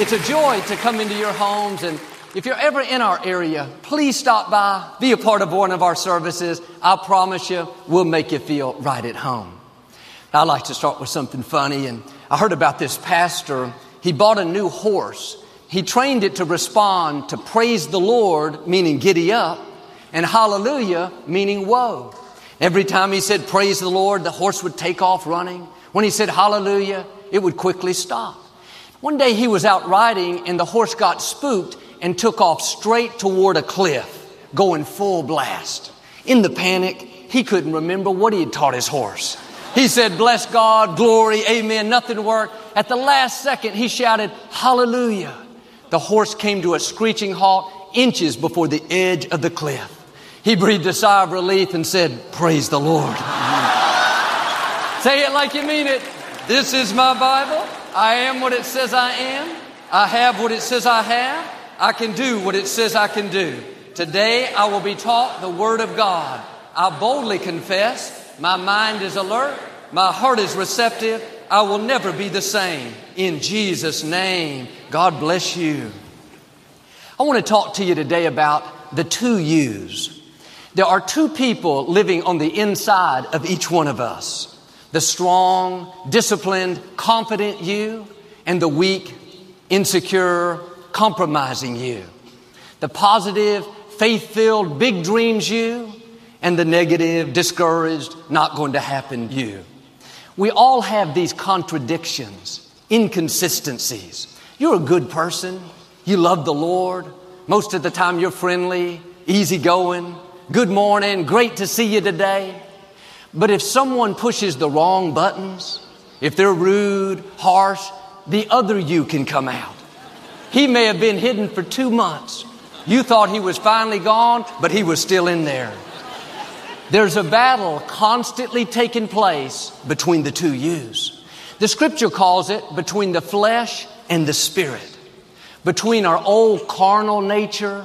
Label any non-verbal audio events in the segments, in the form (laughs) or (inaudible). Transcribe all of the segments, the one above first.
It's a joy to come into your homes and if you're ever in our area, please stop by, be a part of one of our services. I promise you, we'll make you feel right at home. I like to start with something funny and I heard about this pastor. He bought a new horse. He trained it to respond to praise the Lord, meaning giddy up, and hallelujah, meaning whoa. Every time he said praise the Lord, the horse would take off running. When he said hallelujah, it would quickly stop. One day he was out riding and the horse got spooked and took off straight toward a cliff, going full blast. In the panic, he couldn't remember what he had taught his horse. He said, bless God, glory, amen, nothing worked. At the last second, he shouted, hallelujah. The horse came to a screeching halt inches before the edge of the cliff. He breathed a sigh of relief and said, praise the Lord. (laughs) Say it like you mean it. This is my Bible. I am what it says I am. I have what it says I have. I can do what it says I can do. Today I will be taught the Word of God. I boldly confess my mind is alert, my heart is receptive. I will never be the same. In Jesus' name, God bless you. I want to talk to you today about the two yous. There are two people living on the inside of each one of us the strong, disciplined, confident you, and the weak, insecure, compromising you. The positive, faith filled, big dreams you, and the negative, discouraged, not going to happen you. We all have these contradictions, inconsistencies. You're a good person. You love the Lord. Most of the time you're friendly, easygoing. Good morning. Great to see you today. But if someone pushes the wrong buttons, if they're rude, harsh, the other you can come out. He may have been hidden for two months. You thought he was finally gone, but he was still in there. There's a battle constantly taking place between the two yous. The scripture calls it between the flesh and the spirit, between our old carnal nature,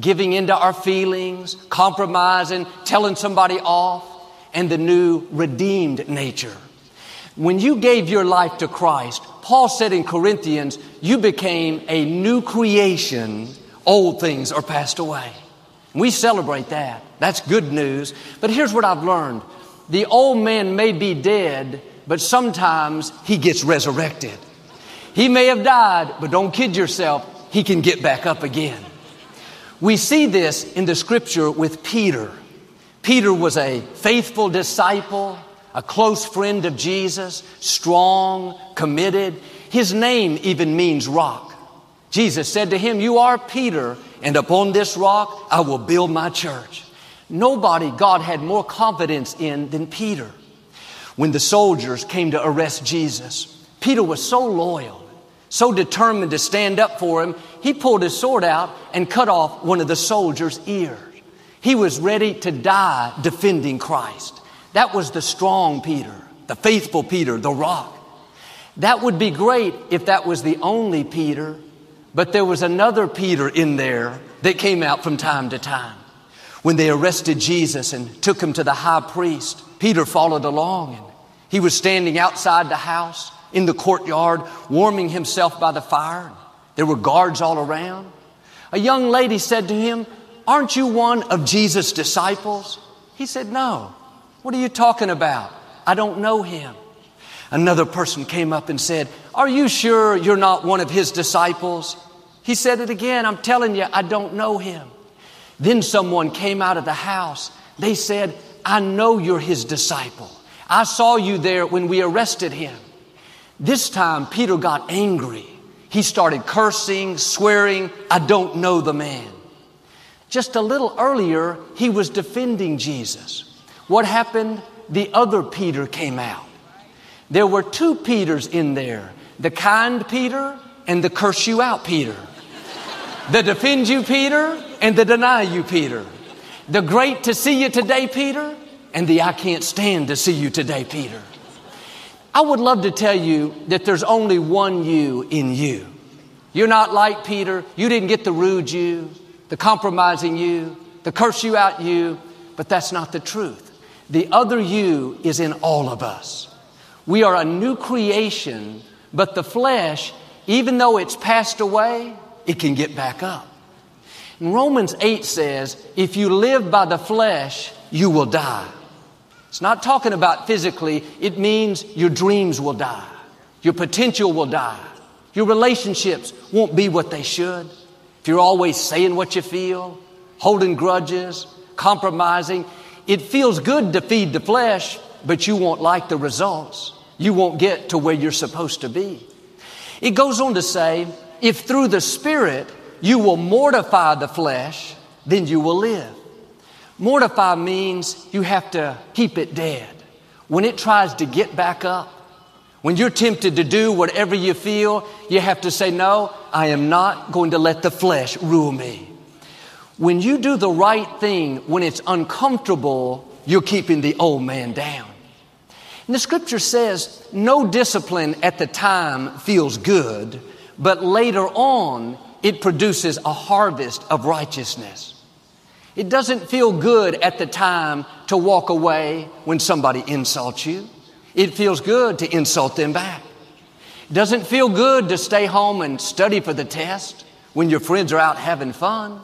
giving into our feelings, compromising, telling somebody off, and the new redeemed nature. When you gave your life to Christ, Paul said in Corinthians, you became a new creation. Old things are passed away. We celebrate that. That's good news. But here's what I've learned. The old man may be dead, but sometimes he gets resurrected. He may have died, but don't kid yourself. He can get back up again. We see this in the scripture with Peter. Peter was a faithful disciple, a close friend of Jesus, strong, committed. His name even means rock. Jesus said to him, You are Peter, and upon this rock I will build my church. Nobody God had more confidence in than Peter. When the soldiers came to arrest Jesus, Peter was so loyal, so determined to stand up for him, he pulled his sword out and cut off one of the soldiers' ears. He was ready to die defending Christ. That was the strong Peter, the faithful Peter, the rock. That would be great if that was the only Peter, but there was another Peter in there that came out from time to time. When they arrested Jesus and took him to the high priest, Peter followed along and he was standing outside the house in the courtyard, warming himself by the fire. There were guards all around. A young lady said to him, Aren't you one of Jesus' disciples? He said, No. What are you talking about? I don't know him. Another person came up and said, Are you sure you're not one of his disciples? He said it again, I'm telling you, I don't know him. Then someone came out of the house. They said, I know you're his disciple. I saw you there when we arrested him. This time, Peter got angry. He started cursing, swearing, I don't know the man. Just a little earlier, he was defending Jesus. What happened? The other Peter came out. There were two Peters in there the kind Peter and the curse you out Peter. The defend you Peter and the deny you Peter. The great to see you today Peter and the I can't stand to see you today Peter. I would love to tell you that there's only one you in you. You're not like Peter. You didn't get the rude you, the compromising you, the curse you out you, but that's not the truth. The other you is in all of us. We are a new creation, but the flesh even though it's passed away, it can get back up. And Romans 8 says, if you live by the flesh, you will die. It's not talking about physically, it means your dreams will die, your potential will die, your relationships won't be what they should. You're always saying what you feel, holding grudges, compromising, it feels good to feed the flesh, but you won't like the results. You won't get to where you're supposed to be. It goes on to say, if through the Spirit you will mortify the flesh, then you will live. Mortify means you have to keep it dead. When it tries to get back up, when you're tempted to do whatever you feel, you have to say, No, I am not going to let the flesh rule me. When you do the right thing when it's uncomfortable, you're keeping the old man down. And the scripture says, No discipline at the time feels good, but later on, it produces a harvest of righteousness. It doesn't feel good at the time to walk away when somebody insults you. It feels good to insult them back. Doesn't feel good to stay home and study for the test when your friends are out having fun.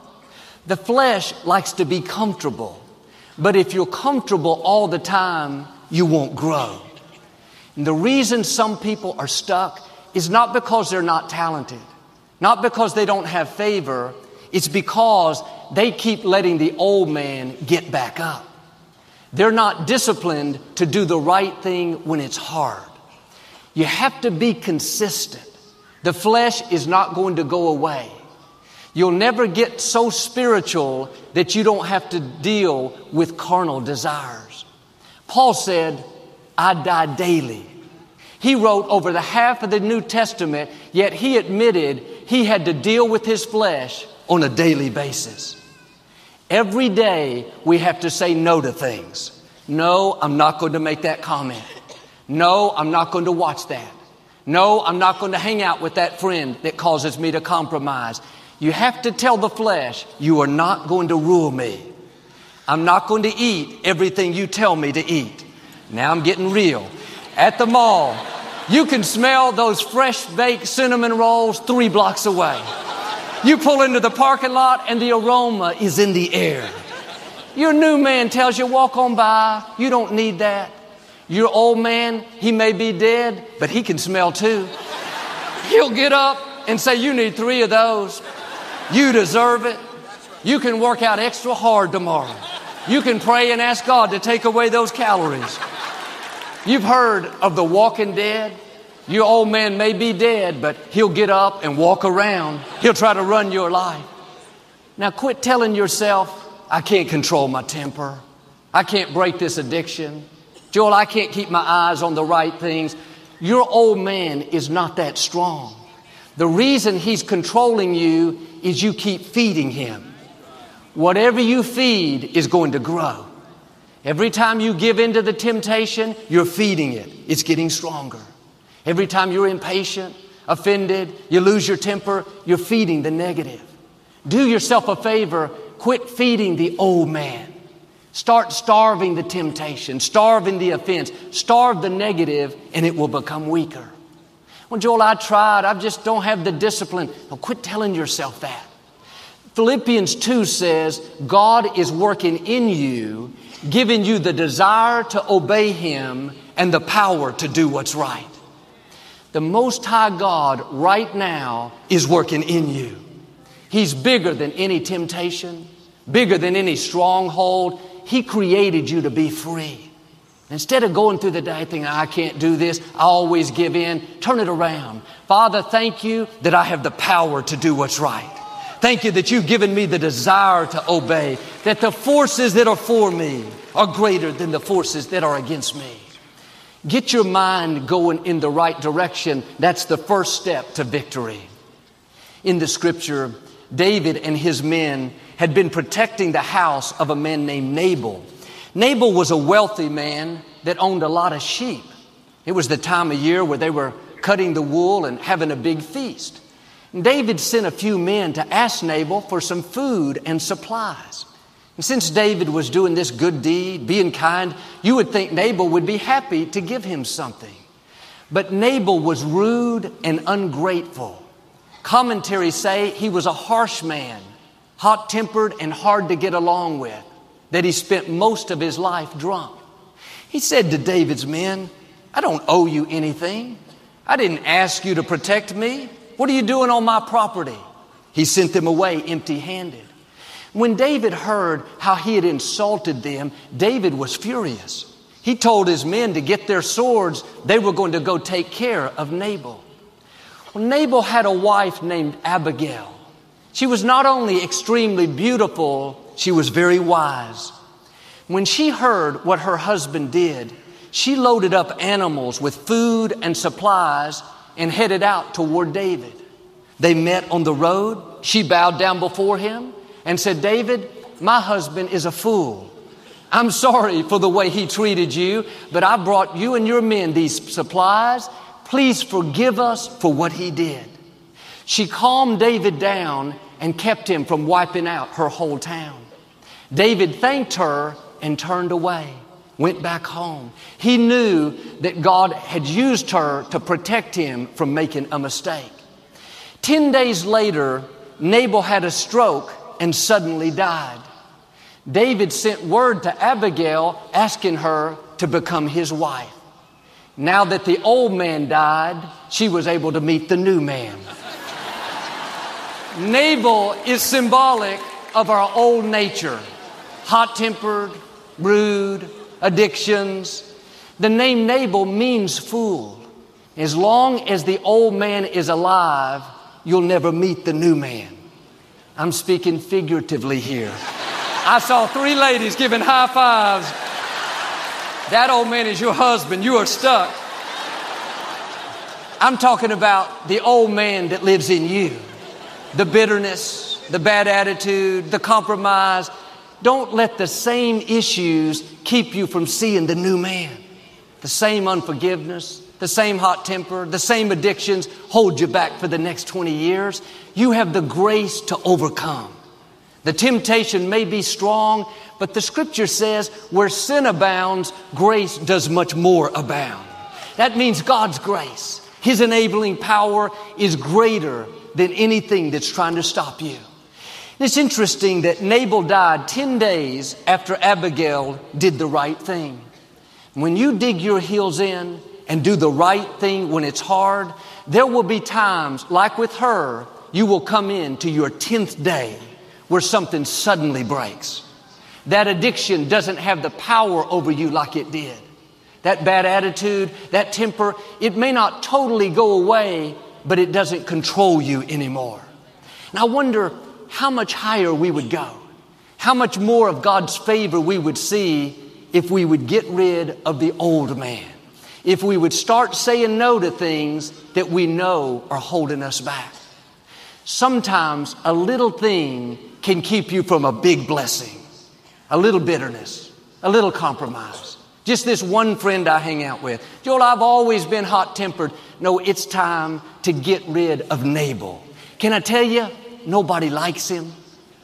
The flesh likes to be comfortable. But if you're comfortable all the time, you won't grow. And the reason some people are stuck is not because they're not talented, not because they don't have favor, it's because they keep letting the old man get back up. They're not disciplined to do the right thing when it's hard. You have to be consistent. The flesh is not going to go away. You'll never get so spiritual that you don't have to deal with carnal desires. Paul said, I die daily. He wrote over the half of the New Testament, yet he admitted he had to deal with his flesh on a daily basis. Every day we have to say no to things. No, I'm not going to make that comment. No, I'm not going to watch that. No, I'm not going to hang out with that friend that causes me to compromise. You have to tell the flesh, you are not going to rule me. I'm not going to eat everything you tell me to eat. Now I'm getting real. At the mall, you can smell those fresh baked cinnamon rolls three blocks away. You pull into the parking lot and the aroma is in the air. Your new man tells you, walk on by. You don't need that. Your old man, he may be dead, but he can smell too. He'll get up and say, You need three of those. You deserve it. You can work out extra hard tomorrow. You can pray and ask God to take away those calories. You've heard of the walking dead. Your old man may be dead, but he'll get up and walk around. He'll try to run your life. Now quit telling yourself, I can't control my temper. I can't break this addiction. Joel, I can't keep my eyes on the right things. Your old man is not that strong. The reason he's controlling you is you keep feeding him. Whatever you feed is going to grow. Every time you give in to the temptation, you're feeding it. It's getting stronger. Every time you're impatient, offended, you lose your temper, you're feeding the negative. Do yourself a favor, quit feeding the old man. Start starving the temptation, starving the offense, starve the negative, and it will become weaker. Well, Joel, I tried, I just don't have the discipline. Well, quit telling yourself that. Philippians 2 says, God is working in you, giving you the desire to obey Him and the power to do what's right. The Most High God right now is working in you. He's bigger than any temptation, bigger than any stronghold. He created you to be free. Instead of going through the day thinking, I can't do this, I always give in, turn it around. Father, thank you that I have the power to do what's right. Thank you that you've given me the desire to obey, that the forces that are for me are greater than the forces that are against me. Get your mind going in the right direction. That's the first step to victory. In the scripture, David and his men had been protecting the house of a man named Nabal. Nabal was a wealthy man that owned a lot of sheep. It was the time of year where they were cutting the wool and having a big feast. And David sent a few men to ask Nabal for some food and supplies. And since David was doing this good deed, being kind, you would think Nabal would be happy to give him something. But Nabal was rude and ungrateful. Commentaries say he was a harsh man, hot tempered and hard to get along with, that he spent most of his life drunk. He said to David's men, I don't owe you anything. I didn't ask you to protect me. What are you doing on my property? He sent them away empty handed. When David heard how he had insulted them, David was furious. He told his men to get their swords. They were going to go take care of Nabal. Well, Nabal had a wife named Abigail. She was not only extremely beautiful, she was very wise. When she heard what her husband did, she loaded up animals with food and supplies and headed out toward David. They met on the road. She bowed down before him and said, David, my husband is a fool. I'm sorry for the way he treated you, but I brought you and your men these supplies. Please forgive us for what he did. She calmed David down and kept him from wiping out her whole town. David thanked her and turned away, went back home. He knew that God had used her to protect him from making a mistake. Ten days later, Nabal had a stroke and suddenly died. David sent word to Abigail asking her to become his wife. Now that the old man died, she was able to meet the new man. Nabal is symbolic of our old nature hot tempered, rude, addictions. The name Nabal means fool. As long as the old man is alive, you'll never meet the new man. I'm speaking figuratively here. I saw three ladies giving high fives. That old man is your husband. You are stuck. I'm talking about the old man that lives in you. The bitterness, the bad attitude, the compromise. Don't let the same issues keep you from seeing the new man. The same unforgiveness, the same hot temper, the same addictions hold you back for the next 20 years. You have the grace to overcome. The temptation may be strong, but the scripture says where sin abounds, grace does much more abound. That means God's grace, His enabling power is greater than anything that's trying to stop you. It's interesting that Nabal died 10 days after Abigail did the right thing. When you dig your heels in and do the right thing when it's hard, there will be times, like with her, you will come in to your 10th day where something suddenly breaks. That addiction doesn't have the power over you like it did. That bad attitude, that temper, it may not totally go away, but it doesn't control you anymore. And I wonder how much higher we would go, how much more of God's favor we would see if we would get rid of the old man, if we would start saying no to things that we know are holding us back. Sometimes a little thing can keep you from a big blessing, a little bitterness, a little compromise. Just this one friend I hang out with. Joel, I've always been hot tempered. No, it's time to get rid of Nabal. Can I tell you, nobody likes him.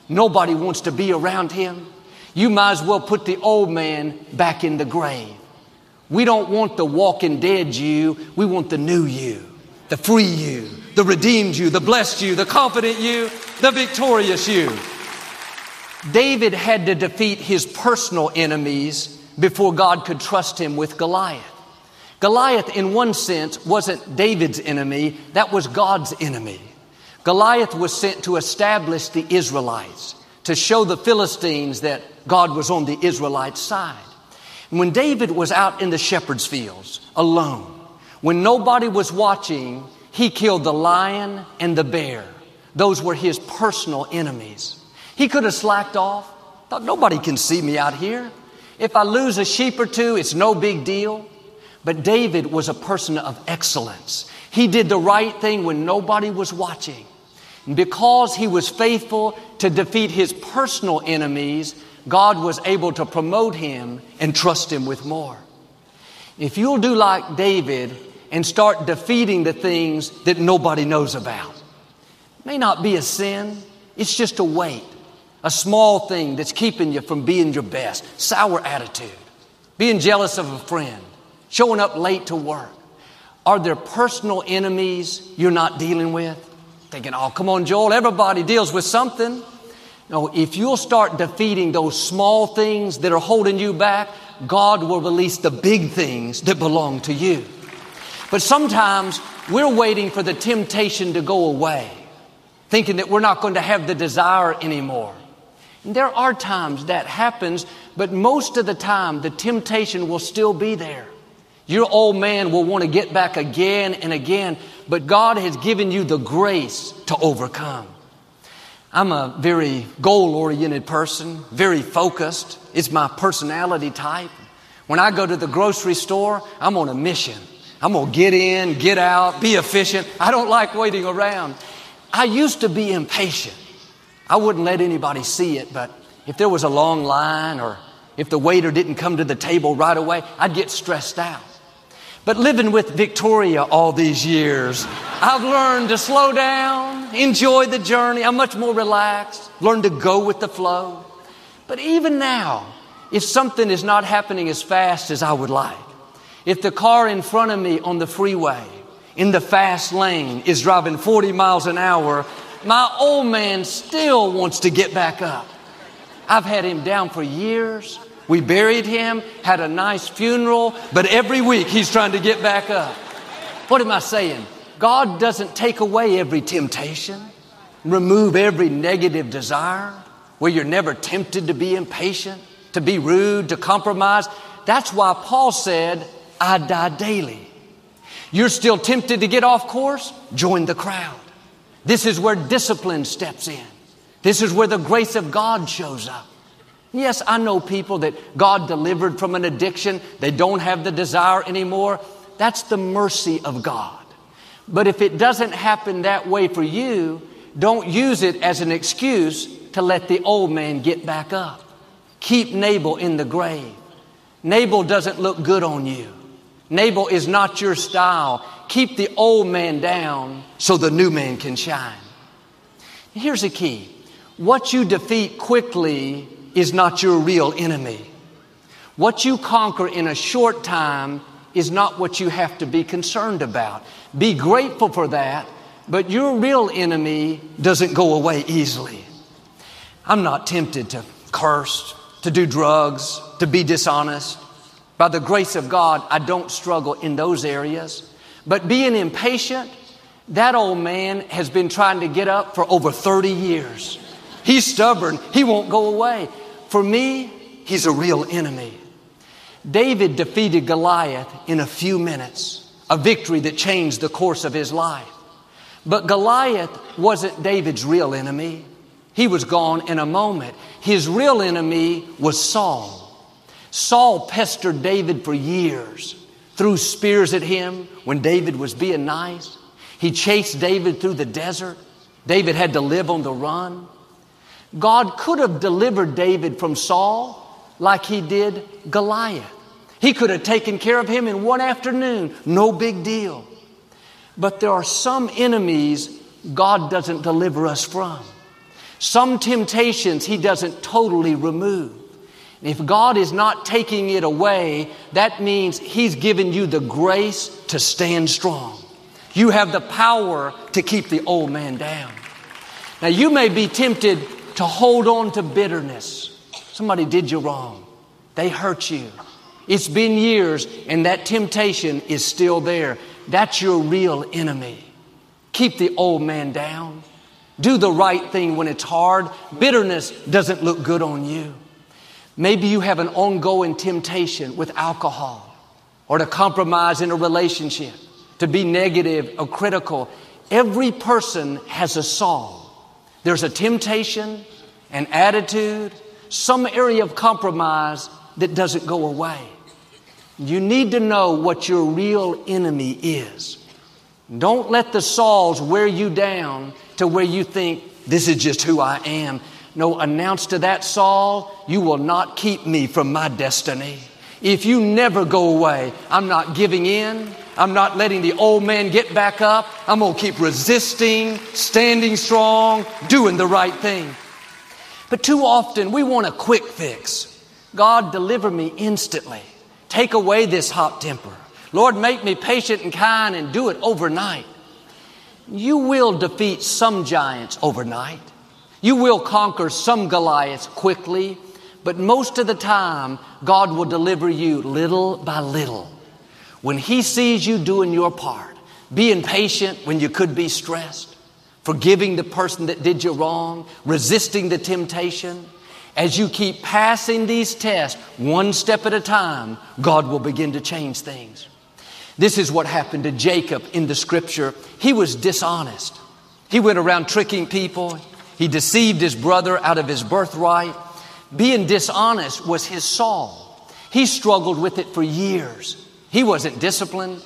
Nobody wants to be around him. You might as well put the old man back in the grave. We don't want the walking dead you, we want the new you, the free you, the redeemed you, the blessed you, the confident you, the victorious you. David had to defeat his personal enemies before God could trust him with Goliath. Goliath, in one sense, wasn't David's enemy, that was God's enemy. Goliath was sent to establish the Israelites, to show the Philistines that God was on the Israelites' side. when David was out in the shepherd's fields alone, when nobody was watching, he killed the lion and the bear. Those were his personal enemies. He could have slacked off, thought nobody can see me out here. If I lose a sheep or two, it's no big deal. But David was a person of excellence. He did the right thing when nobody was watching. And because he was faithful to defeat his personal enemies, God was able to promote him and trust him with more. If you'll do like David and start defeating the things that nobody knows about, it may not be a sin, it's just a weight a small thing that's keeping you from being your best, sour attitude, being jealous of a friend, showing up late to work. Are there personal enemies you're not dealing with? Thinking, oh, come on, Joel, everybody deals with something. No, if you'll start defeating those small things that are holding you back, God will release the big things that belong to you. But sometimes we're waiting for the temptation to go away, thinking that we're not going to have the desire anymore. And there are times that happens, but most of the time the temptation will still be there. Your old man will want to get back again and again, but God has given you the grace to overcome. I'm a very goal oriented person, very focused. It's my personality type. When I go to the grocery store, I'm on a mission. I'm going to get in, get out, be efficient. I don't like waiting around. I used to be impatient. I wouldn't let anybody see it, but if there was a long line or if the waiter didn't come to the table right away, I'd get stressed out. But living with Victoria all these years, I've learned to slow down, enjoy the journey. I'm much more relaxed, learn to go with the flow. But even now, if something is not happening as fast as I would like, if the car in front of me on the freeway in the fast lane is driving 40 miles an hour, my old man still wants to get back up. I've had him down for years. We buried him, had a nice funeral, but every week he's trying to get back up. What am I saying? God doesn't take away every temptation, remove every negative desire where you're never tempted to be impatient, to be rude, to compromise. That's why Paul said, I die daily. You're still tempted to get off course? Join the crowd. This is where discipline steps in. This is where the grace of God shows up. Yes, I know people that God delivered from an addiction. They don't have the desire anymore. That's the mercy of God. But if it doesn't happen that way for you, don't use it as an excuse to let the old man get back up. Keep Nabal in the grave. Nabal doesn't look good on you. Nabal is not your style. Keep the old man down so the new man can shine. Here's the key. What you defeat quickly is not your real enemy. What you conquer in a short time is not what you have to be concerned about. Be grateful for that, but your real enemy doesn't go away easily. I'm not tempted to curse, to do drugs, to be dishonest. By the grace of God, I don't struggle in those areas. But being impatient, that old man has been trying to get up for over 30 years. He's stubborn. He won't go away. For me, he's a real enemy. David defeated Goliath in a few minutes, a victory that changed the course of his life. But Goliath wasn't David's real enemy. He was gone in a moment. His real enemy was Saul. Saul pestered David for years, threw spears at him when David was being nice. He chased David through the desert. David had to live on the run. God could have delivered David from Saul like he did Goliath. He could have taken care of him in one afternoon, no big deal. But there are some enemies God doesn't deliver us from. Some temptations He doesn't totally remove. If God is not taking it away, that means He's given you the grace to stand strong. You have the power to keep the old man down. Now, you may be tempted to hold on to bitterness. Somebody did you wrong. They hurt you. It's been years and that temptation is still there. That's your real enemy. Keep the old man down. Do the right thing when it's hard. Bitterness doesn't look good on you. Maybe you have an ongoing temptation with alcohol or to compromise in a relationship, to be negative or critical. Every person has a Saul. There's a temptation, an attitude, some area of compromise that doesn't go away. You need to know what your real enemy is. Don't let the Sauls wear you down to where you think, this is just who I am. No, announce to that Saul, you will not keep me from my destiny. If you never go away, I'm not giving in. I'm not letting the old man get back up. I'm going to keep resisting, standing strong, doing the right thing. But too often we want a quick fix. God, deliver me instantly. Take away this hot temper. Lord, make me patient and kind and do it overnight. You will defeat some giants overnight. You will conquer some Goliaths quickly, but most of the time, God will deliver you little by little. When He sees you doing your part, being patient when you could be stressed, forgiving the person that did you wrong, resisting the temptation, as you keep passing these tests one step at a time, God will begin to change things. This is what happened to Jacob in the scripture. He was dishonest. He went around tricking people. He deceived his brother out of his birthright. Being dishonest was his Saul. He struggled with it for years. He wasn't disciplined.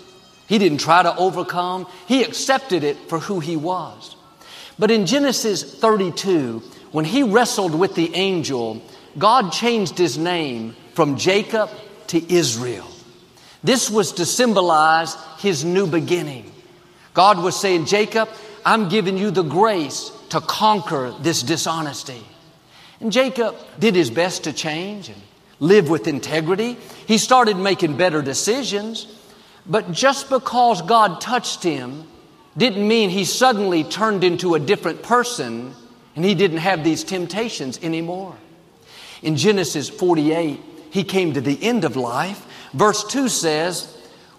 He didn't try to overcome. He accepted it for who he was. But in Genesis 32, when he wrestled with the angel, God changed his name from Jacob to Israel. This was to symbolize his new beginning. God was saying, Jacob, I'm giving you the grace to conquer this dishonesty. And Jacob did his best to change and live with integrity. He started making better decisions. But just because God touched him didn't mean he suddenly turned into a different person and he didn't have these temptations anymore. In Genesis 48, he came to the end of life Verse 2 says,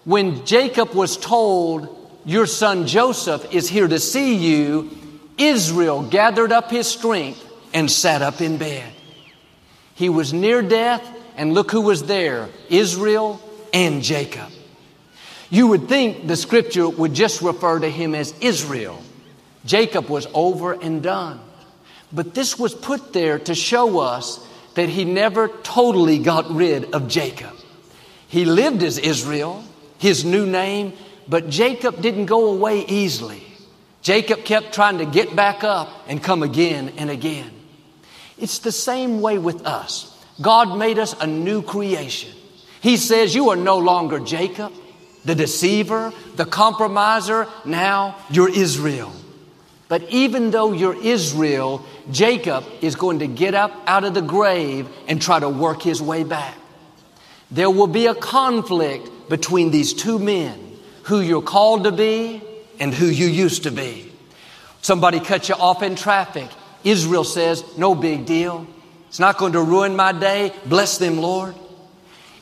When Jacob was told, Your son Joseph is here to see you, Israel gathered up his strength and sat up in bed. He was near death, and look who was there Israel and Jacob. You would think the scripture would just refer to him as Israel. Jacob was over and done. But this was put there to show us that he never totally got rid of Jacob. He lived as Israel, his new name, but Jacob didn't go away easily. Jacob kept trying to get back up and come again and again. It's the same way with us. God made us a new creation. He says, You are no longer Jacob, the deceiver, the compromiser. Now you're Israel. But even though you're Israel, Jacob is going to get up out of the grave and try to work his way back. There will be a conflict between these two men, who you're called to be and who you used to be. Somebody cut you off in traffic. Israel says, no big deal. It's not going to ruin my day. Bless them, Lord.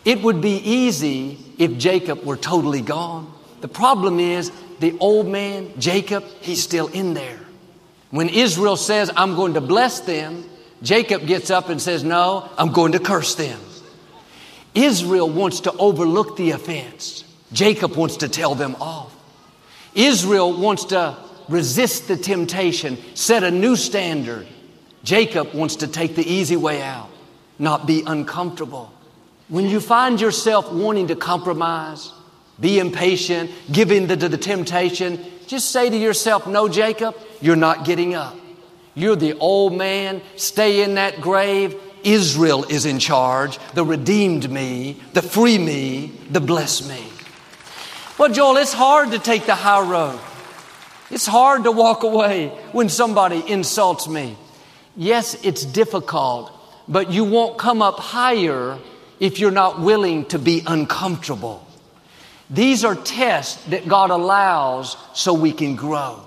It would be easy if Jacob were totally gone. The problem is the old man, Jacob, he's still in there. When Israel says, I'm going to bless them, Jacob gets up and says, No, I'm going to curse them. Israel wants to overlook the offense. Jacob wants to tell them off. Israel wants to resist the temptation, set a new standard. Jacob wants to take the easy way out, not be uncomfortable. When you find yourself wanting to compromise, be impatient, give in to the temptation, just say to yourself, No, Jacob, you're not getting up. You're the old man. Stay in that grave. Israel is in charge, the redeemed me, the free me, the bless me. Well, Joel, it's hard to take the high road. It's hard to walk away when somebody insults me. Yes, it's difficult, but you won't come up higher if you're not willing to be uncomfortable. These are tests that God allows so we can grow.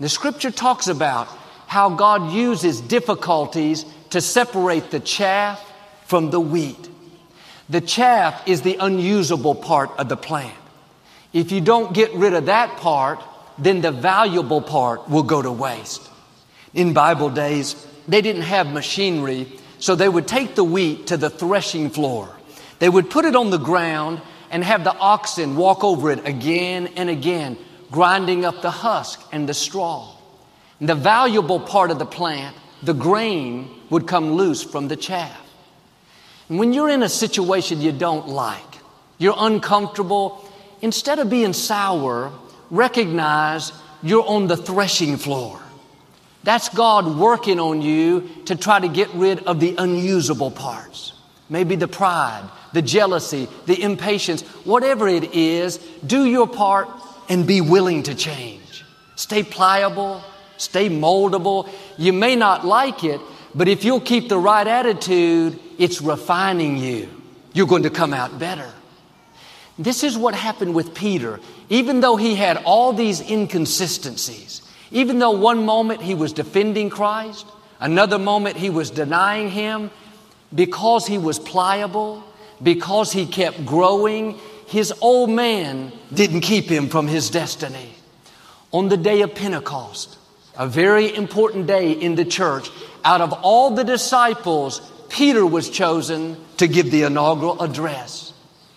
The scripture talks about how God uses difficulties to separate the chaff from the wheat. The chaff is the unusable part of the plant. If you don't get rid of that part, then the valuable part will go to waste. In Bible days, they didn't have machinery, so they would take the wheat to the threshing floor. They would put it on the ground and have the oxen walk over it again and again, grinding up the husk and the straw. And the valuable part of the plant, the grain, would come loose from the chaff. And when you're in a situation you don't like, you're uncomfortable, instead of being sour, recognize you're on the threshing floor. That's God working on you to try to get rid of the unusable parts. Maybe the pride, the jealousy, the impatience, whatever it is, do your part and be willing to change. Stay pliable, stay moldable. You may not like it, but if you'll keep the right attitude, it's refining you. You're going to come out better. This is what happened with Peter. Even though he had all these inconsistencies, even though one moment he was defending Christ, another moment he was denying him, because he was pliable, because he kept growing, his old man didn't keep him from his destiny. On the day of Pentecost, a very important day in the church, out of all the disciples, Peter was chosen to give the inaugural address.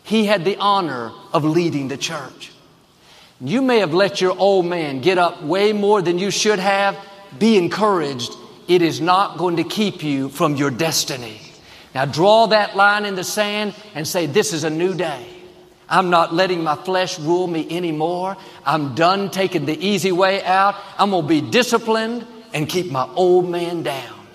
He had the honor of leading the church. You may have let your old man get up way more than you should have. Be encouraged. It is not going to keep you from your destiny. Now draw that line in the sand and say, This is a new day. I'm not letting my flesh rule me anymore. I'm done taking the easy way out. I'm going to be disciplined and keep my old man down.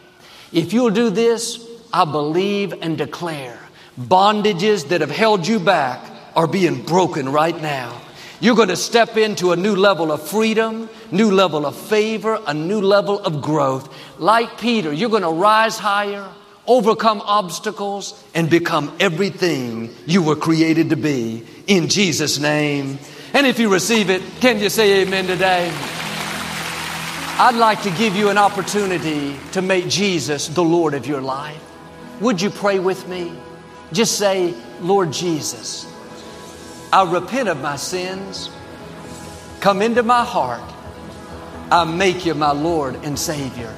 If you'll do this, I believe and declare bondages that have held you back are being broken right now. You're going to step into a new level of freedom, new level of favor, a new level of growth. Like Peter, you're going to rise higher, overcome obstacles, and become everything you were created to be in Jesus' name. And if you receive it, can you say amen today? I'd like to give you an opportunity to make Jesus the Lord of your life. Would you pray with me? Just say, Lord Jesus, I repent of my sins. Come into my heart. I make you my Lord and Savior.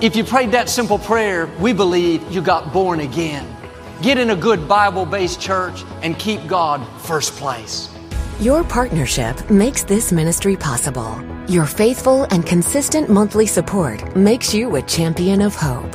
If you prayed that simple prayer, we believe you got born again. Get in a good Bible based church and keep God first place. Your partnership makes this ministry possible. Your faithful and consistent monthly support makes you a champion of hope.